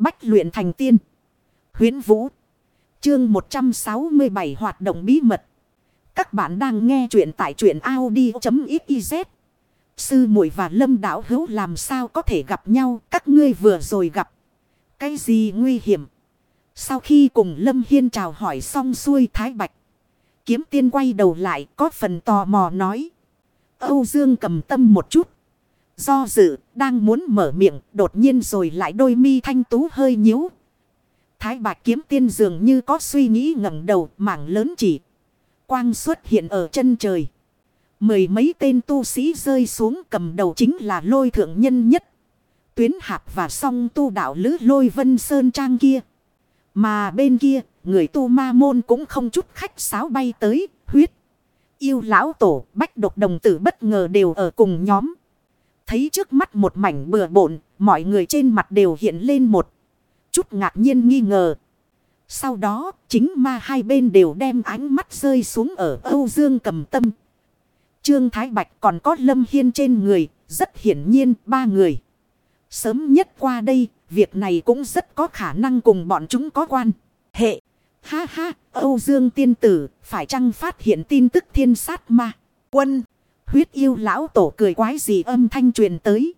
Bách luyện thành tiên. Huyến Vũ. Chương 167 hoạt động bí mật. Các bạn đang nghe truyện tại truyện Audi.xyz. Sư muội và lâm đảo hữu làm sao có thể gặp nhau. Các ngươi vừa rồi gặp. Cái gì nguy hiểm. Sau khi cùng Lâm Hiên chào hỏi xong xuôi Thái Bạch. Kiếm tiên quay đầu lại, có phần tò mò nói. Âu Dương cầm tâm một chút. Do dự, đang muốn mở miệng, đột nhiên rồi lại đôi mi thanh tú hơi nhíu. Thái bạch kiếm tiên dường như có suy nghĩ ngẩng đầu, mảng lớn chỉ. Quang xuất hiện ở chân trời. Mười mấy tên tu sĩ rơi xuống cầm đầu chính là lôi thượng nhân nhất. Tuyến hạp và song tu đạo lứ lôi vân sơn trang kia. Mà bên kia, người tu ma môn cũng không chút khách sáo bay tới, huyết. Yêu lão tổ, bách độc đồng tử bất ngờ đều ở cùng nhóm. Thấy trước mắt một mảnh bừa bộn, mọi người trên mặt đều hiện lên một chút ngạc nhiên nghi ngờ. Sau đó, chính ma hai bên đều đem ánh mắt rơi xuống ở Âu Dương cầm tâm. Trương Thái Bạch còn có Lâm Hiên trên người, rất hiển nhiên ba người. Sớm nhất qua đây, việc này cũng rất có khả năng cùng bọn chúng có quan. Hệ, ha ha, Âu Dương tiên tử, phải chăng phát hiện tin tức thiên sát ma, quân. Huyết yêu lão tổ cười quái gì âm thanh truyền tới.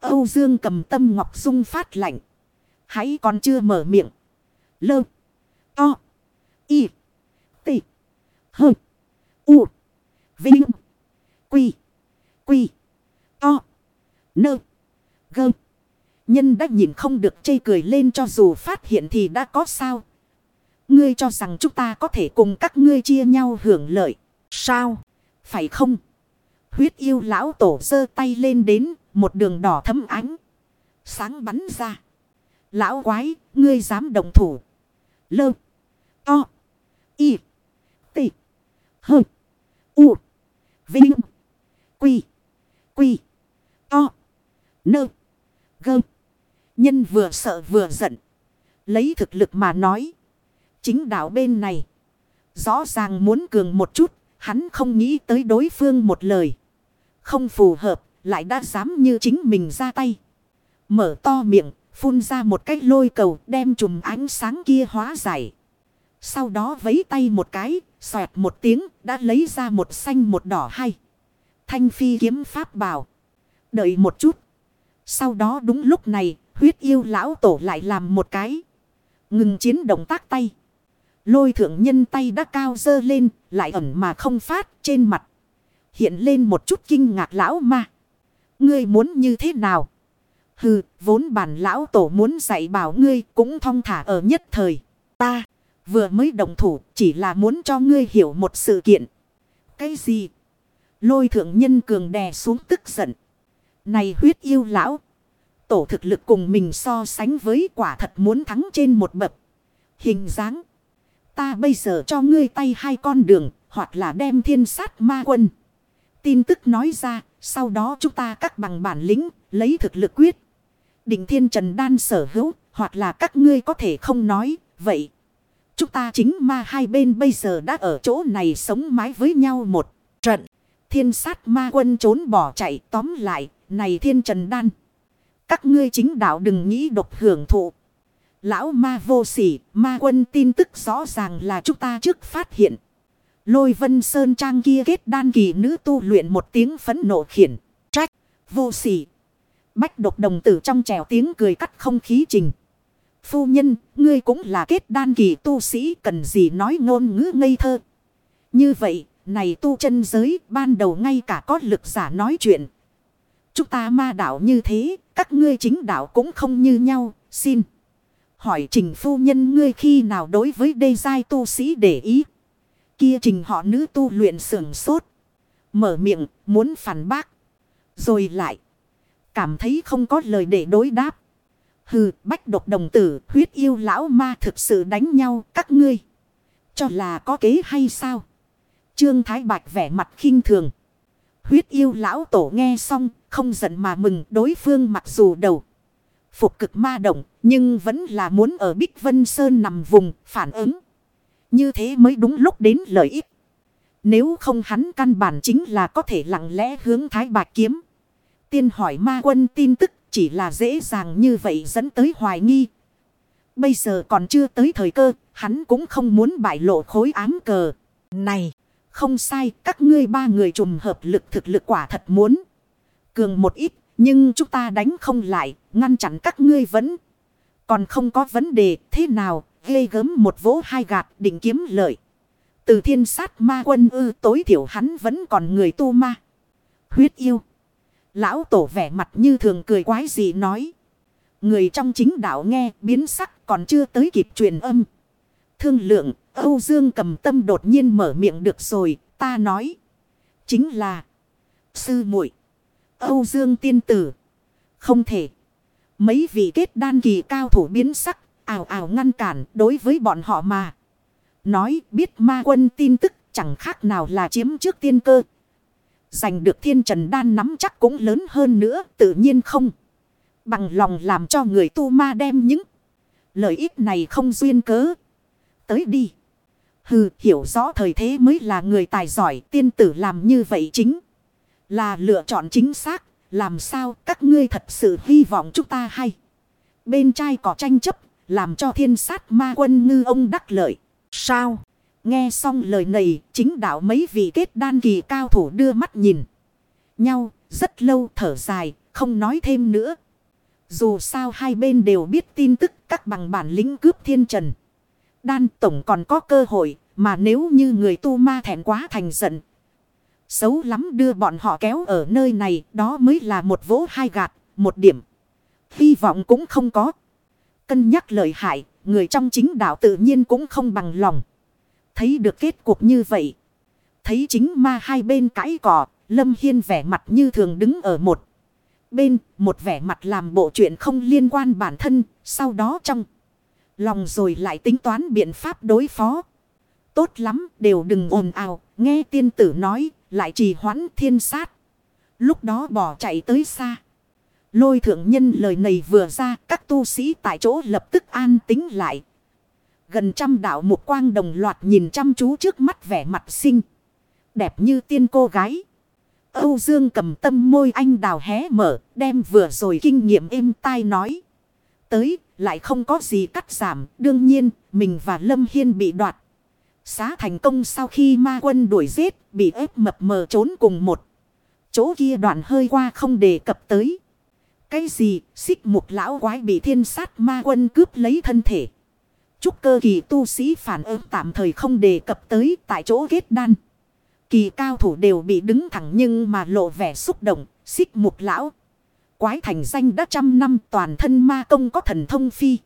Âu Dương cầm tâm ngọc dung phát lạnh. Hãy còn chưa mở miệng. Lơ. To. Y. T. Hơ. U. Vinh. Quy. Quy. To. Nơ. Gơ. Nhân đã nhìn không được chê cười lên cho dù phát hiện thì đã có sao. Ngươi cho rằng chúng ta có thể cùng các ngươi chia nhau hưởng lợi. Sao? Phải không? Huyết yêu lão tổ giơ tay lên đến một đường đỏ thấm ánh. Sáng bắn ra. Lão quái, ngươi dám đồng thủ. Lơ. To. Y. Tị. Hơ. U. Vinh. Quy. Quy. To. Nơ. Gơ. Nhân vừa sợ vừa giận. Lấy thực lực mà nói. Chính đạo bên này. Rõ ràng muốn cường một chút. Hắn không nghĩ tới đối phương một lời. Không phù hợp. Lại đã dám như chính mình ra tay. Mở to miệng. Phun ra một cái lôi cầu đem chùm ánh sáng kia hóa giải. Sau đó vấy tay một cái. Xoẹt một tiếng. Đã lấy ra một xanh một đỏ hay. Thanh phi kiếm pháp bảo. Đợi một chút. Sau đó đúng lúc này. Huyết yêu lão tổ lại làm một cái. Ngừng chiến động tác tay. Lôi thượng nhân tay đã cao dơ lên, lại ẩn mà không phát trên mặt. Hiện lên một chút kinh ngạc lão ma. Ngươi muốn như thế nào? Hừ, vốn bản lão tổ muốn dạy bảo ngươi cũng thong thả ở nhất thời. Ta, vừa mới đồng thủ chỉ là muốn cho ngươi hiểu một sự kiện. Cái gì? Lôi thượng nhân cường đè xuống tức giận. Này huyết yêu lão. Tổ thực lực cùng mình so sánh với quả thật muốn thắng trên một bậc. Hình dáng. Ta bây giờ cho ngươi tay hai con đường, hoặc là đem thiên sát ma quân. Tin tức nói ra, sau đó chúng ta các bằng bản lĩnh, lấy thực lực quyết. Định thiên trần đan sở hữu, hoặc là các ngươi có thể không nói, vậy. Chúng ta chính ma hai bên bây giờ đã ở chỗ này sống mái với nhau một trận. Thiên sát ma quân trốn bỏ chạy tóm lại, này thiên trần đan. Các ngươi chính đạo đừng nghĩ độc hưởng thụ. Lão ma vô sỉ, ma quân tin tức rõ ràng là chúng ta trước phát hiện. Lôi vân sơn trang kia kết đan kỳ nữ tu luyện một tiếng phấn nộ khiển. Trách, vô sỉ. Bách độc đồng tử trong trèo tiếng cười cắt không khí trình. Phu nhân, ngươi cũng là kết đan kỳ tu sĩ cần gì nói ngôn ngữ ngây thơ. Như vậy, này tu chân giới ban đầu ngay cả có lực giả nói chuyện. Chúng ta ma đạo như thế, các ngươi chính đạo cũng không như nhau, xin. Hỏi trình phu nhân ngươi khi nào đối với đê giai tu sĩ để ý. Kia trình họ nữ tu luyện sưởng sốt. Mở miệng, muốn phản bác. Rồi lại. Cảm thấy không có lời để đối đáp. Hừ, bách độc đồng tử, huyết yêu lão ma thực sự đánh nhau, các ngươi. Cho là có kế hay sao? Trương Thái Bạch vẻ mặt khinh thường. Huyết yêu lão tổ nghe xong, không giận mà mừng, đối phương mặc dù đầu. Phục cực ma động, nhưng vẫn là muốn ở Bích Vân Sơn nằm vùng, phản ứng. Như thế mới đúng lúc đến lợi ích. Nếu không hắn căn bản chính là có thể lặng lẽ hướng Thái Bạch kiếm. Tiên hỏi ma quân tin tức chỉ là dễ dàng như vậy dẫn tới hoài nghi. Bây giờ còn chưa tới thời cơ, hắn cũng không muốn bại lộ khối ám cờ. Này, không sai, các ngươi ba người trùng hợp lực thực lực quả thật muốn. Cường một ít, nhưng chúng ta đánh không lại, ngăn chặn các ngươi vẫn. Còn không có vấn đề, thế nào, ghê gớm một vỗ hai gạt định kiếm lợi. Từ thiên sát ma quân ư tối thiểu hắn vẫn còn người tu ma. Huyết yêu. Lão tổ vẻ mặt như thường cười quái gì nói. Người trong chính đạo nghe biến sắc còn chưa tới kịp truyền âm. Thương lượng, Âu Dương cầm tâm đột nhiên mở miệng được rồi, ta nói. Chính là sư muội Âu Dương tiên tử. Không thể. Mấy vị kết đan kỳ cao thủ biến sắc, ảo ảo ngăn cản đối với bọn họ mà. Nói biết ma quân tin tức chẳng khác nào là chiếm trước tiên cơ. Giành được thiên trần đan nắm chắc cũng lớn hơn nữa, tự nhiên không. Bằng lòng làm cho người tu ma đem những lợi ích này không duyên cớ. Tới đi. Hừ, hiểu rõ thời thế mới là người tài giỏi, tiên tử làm như vậy chính. Là lựa chọn chính xác. Làm sao các ngươi thật sự hy vọng chúng ta hay. Bên trai có tranh chấp. Làm cho thiên sát ma quân ngư ông đắc lợi. Sao? Nghe xong lời này, chính đạo mấy vị kết đan kỳ cao thủ đưa mắt nhìn. Nhau, rất lâu thở dài, không nói thêm nữa. Dù sao hai bên đều biết tin tức các bằng bản lĩnh cướp thiên trần. Đan tổng còn có cơ hội, mà nếu như người tu ma thẹn quá thành giận. Xấu lắm đưa bọn họ kéo ở nơi này, đó mới là một vỗ hai gạt, một điểm. Hy vọng cũng không có. Cân nhắc lợi hại, người trong chính đạo tự nhiên cũng không bằng lòng. Thấy được kết cục như vậy. Thấy chính ma hai bên cãi cỏ, Lâm Hiên vẻ mặt như thường đứng ở một. Bên, một vẻ mặt làm bộ chuyện không liên quan bản thân, sau đó trong lòng rồi lại tính toán biện pháp đối phó. Tốt lắm, đều đừng ồn ào, nghe tiên tử nói, lại trì hoãn thiên sát. Lúc đó bỏ chạy tới xa. Lôi thượng nhân lời này vừa ra, các tu sĩ tại chỗ lập tức an tính lại. Gần trăm đạo một quang đồng loạt nhìn chăm chú trước mắt vẻ mặt xinh. Đẹp như tiên cô gái. Âu Dương cầm tâm môi anh đào hé mở, đem vừa rồi kinh nghiệm êm tai nói. Tới, lại không có gì cắt giảm, đương nhiên, mình và Lâm Hiên bị đoạt. Xá thành công sau khi ma quân đuổi giết, bị ép mập mờ trốn cùng một. Chỗ kia đoạn hơi qua không đề cập tới. Cái gì, xích mục lão quái bị thiên sát ma quân cướp lấy thân thể. Chúc cơ kỳ tu sĩ phản ứng tạm thời không đề cập tới tại chỗ kết đan. Kỳ cao thủ đều bị đứng thẳng nhưng mà lộ vẻ xúc động, xích mục lão. Quái thành danh đã trăm năm toàn thân ma công có thần thông phi.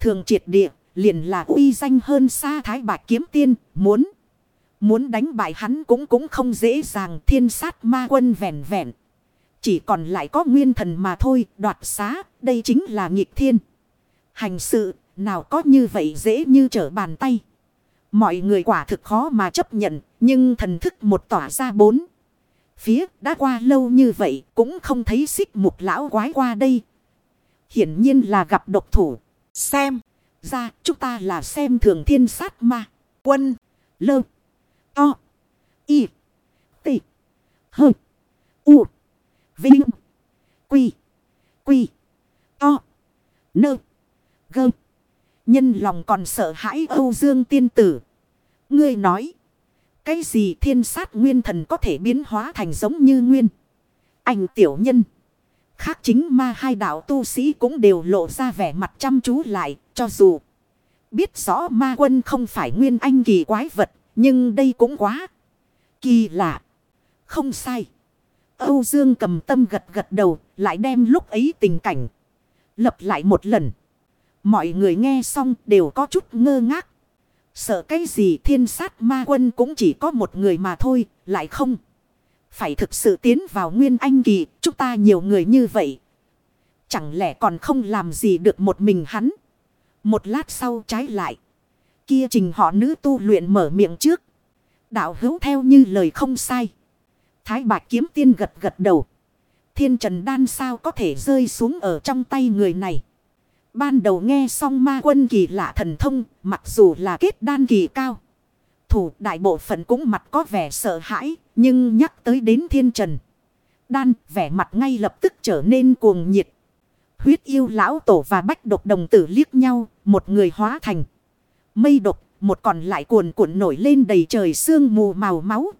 Thường triệt địa, liền là uy danh hơn xa thái bạch kiếm tiên, muốn. Muốn đánh bại hắn cũng cũng không dễ dàng thiên sát ma quân vẹn vẹn. Chỉ còn lại có nguyên thần mà thôi, đoạt xá, đây chính là nghịch thiên. Hành sự, nào có như vậy dễ như trở bàn tay. Mọi người quả thực khó mà chấp nhận, nhưng thần thức một tỏa ra bốn. Phía đã qua lâu như vậy cũng không thấy xích mục lão quái qua đây. Hiển nhiên là gặp độc thủ. Xem, ra chúng ta là xem thường thiên sát ma, quân, lơ, to, y, t, hơ, u, vinh, quy, quy, to, nơ, gơ. Nhân lòng còn sợ hãi Âu Dương tiên tử. Ngươi nói. Cái gì thiên sát nguyên thần có thể biến hóa thành giống như nguyên. Anh tiểu nhân. Khác chính ma hai đạo tu sĩ cũng đều lộ ra vẻ mặt chăm chú lại. Cho dù biết rõ ma quân không phải nguyên anh kỳ quái vật. Nhưng đây cũng quá kỳ lạ. Không sai. Âu Dương cầm tâm gật gật đầu. Lại đem lúc ấy tình cảnh. Lập lại một lần. Mọi người nghe xong đều có chút ngơ ngác. Sợ cái gì thiên sát ma quân cũng chỉ có một người mà thôi, lại không. Phải thực sự tiến vào nguyên anh kỳ, chúng ta nhiều người như vậy. Chẳng lẽ còn không làm gì được một mình hắn. Một lát sau trái lại. Kia trình họ nữ tu luyện mở miệng trước. Đạo hữu theo như lời không sai. Thái bạch kiếm tiên gật gật đầu. Thiên trần đan sao có thể rơi xuống ở trong tay người này. Ban đầu nghe xong ma quân kỳ lạ thần thông, mặc dù là kết đan kỳ cao. Thủ đại bộ phận cũng mặt có vẻ sợ hãi, nhưng nhắc tới đến thiên trần. Đan vẻ mặt ngay lập tức trở nên cuồng nhiệt. Huyết yêu lão tổ và bách độc đồng tử liếc nhau, một người hóa thành. Mây độc, một còn lại cuồn cuộn nổi lên đầy trời sương mù màu máu.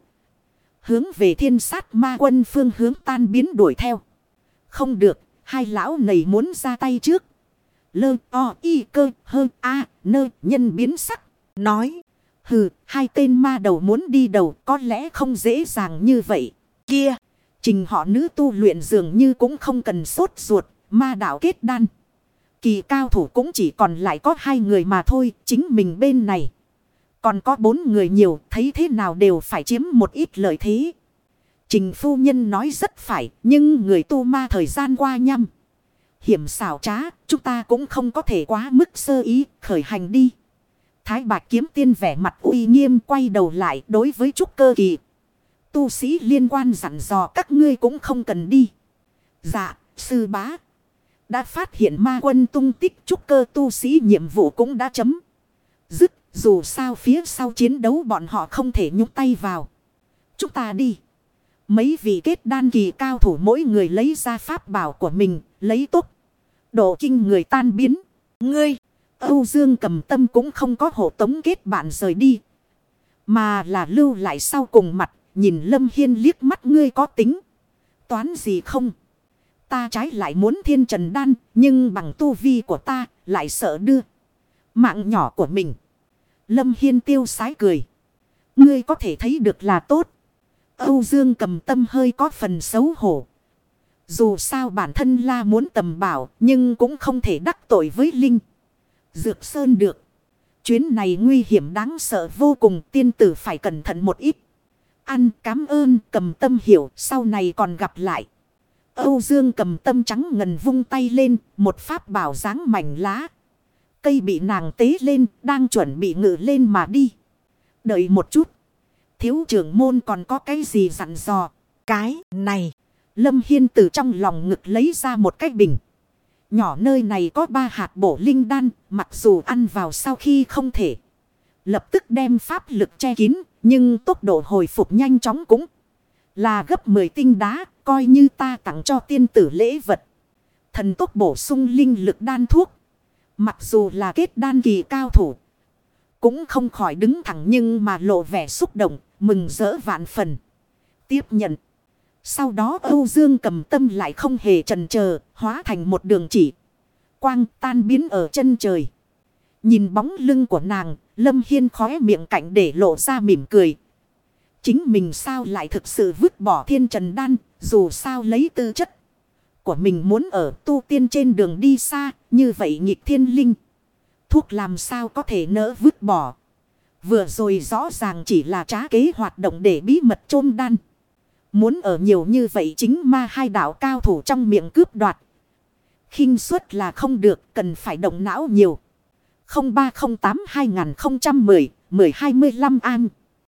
Hướng về thiên sát ma quân phương hướng tan biến đuổi theo. Không được, hai lão này muốn ra tay trước. Lơ o y cơ hơ a nơ nhân biến sắc. Nói. Hừ, hai tên ma đầu muốn đi đầu có lẽ không dễ dàng như vậy. Kia, trình họ nữ tu luyện dường như cũng không cần sốt ruột, ma đạo kết đan. Kỳ cao thủ cũng chỉ còn lại có hai người mà thôi, chính mình bên này. Còn có bốn người nhiều, thấy thế nào đều phải chiếm một ít lợi thế. Trình phu nhân nói rất phải, nhưng người tu ma thời gian qua nhăm. Hiểm xảo trá, chúng ta cũng không có thể quá mức sơ ý, khởi hành đi. Thái bạch kiếm tiên vẻ mặt uy nghiêm quay đầu lại đối với trúc cơ kỳ. Tu sĩ liên quan dặn dò các ngươi cũng không cần đi. Dạ, sư bá. Đã phát hiện ma quân tung tích trúc cơ tu sĩ nhiệm vụ cũng đã chấm. Dứt, dù sao phía sau chiến đấu bọn họ không thể nhúc tay vào. Chúng ta đi. Mấy vị kết đan kỳ cao thủ mỗi người lấy ra pháp bảo của mình, lấy tốt. Độ kinh người tan biến. Ngươi, Âu Dương cầm tâm cũng không có hộ tống kết bạn rời đi. Mà là lưu lại sau cùng mặt, nhìn Lâm Hiên liếc mắt ngươi có tính. Toán gì không? Ta trái lại muốn thiên trần đan, nhưng bằng tu vi của ta, lại sợ đưa. Mạng nhỏ của mình. Lâm Hiên tiêu sái cười. Ngươi có thể thấy được là tốt. Âu Dương cầm tâm hơi có phần xấu hổ. Dù sao bản thân la muốn tầm bảo, nhưng cũng không thể đắc tội với Linh. Dược Sơn được. Chuyến này nguy hiểm đáng sợ vô cùng tiên tử phải cẩn thận một ít. Ăn cảm ơn cầm tâm hiểu sau này còn gặp lại. Âu Dương cầm tâm trắng ngần vung tay lên một pháp bảo dáng mảnh lá. Cây bị nàng tế lên đang chuẩn bị ngự lên mà đi. Đợi một chút. Thiếu trưởng môn còn có cái gì dặn dò. Cái này. Lâm Hiên từ trong lòng ngực lấy ra một cái bình. Nhỏ nơi này có ba hạt bổ linh đan, mặc dù ăn vào sau khi không thể. Lập tức đem pháp lực che kín, nhưng tốc độ hồi phục nhanh chóng cũng là gấp 10 tinh đá, coi như ta tặng cho tiên tử lễ vật. Thần tốc bổ sung linh lực đan thuốc. Mặc dù là kết đan kỳ cao thủ, cũng không khỏi đứng thẳng nhưng mà lộ vẻ xúc động, mừng rỡ vạn phần. Tiếp nhận. Sau đó Âu Dương cầm tâm lại không hề trần chờ hóa thành một đường chỉ. Quang tan biến ở chân trời. Nhìn bóng lưng của nàng, Lâm Hiên khóe miệng cạnh để lộ ra mỉm cười. Chính mình sao lại thực sự vứt bỏ thiên trần đan, dù sao lấy tư chất của mình muốn ở tu tiên trên đường đi xa, như vậy nghịch thiên linh. Thuốc làm sao có thể nỡ vứt bỏ. Vừa rồi rõ ràng chỉ là trá kế hoạt động để bí mật chôn đan. Muốn ở nhiều như vậy chính ma hai đạo cao thủ trong miệng cướp đoạt. khinh suất là không được, cần phải động não nhiều. 0308 2010 1025 an.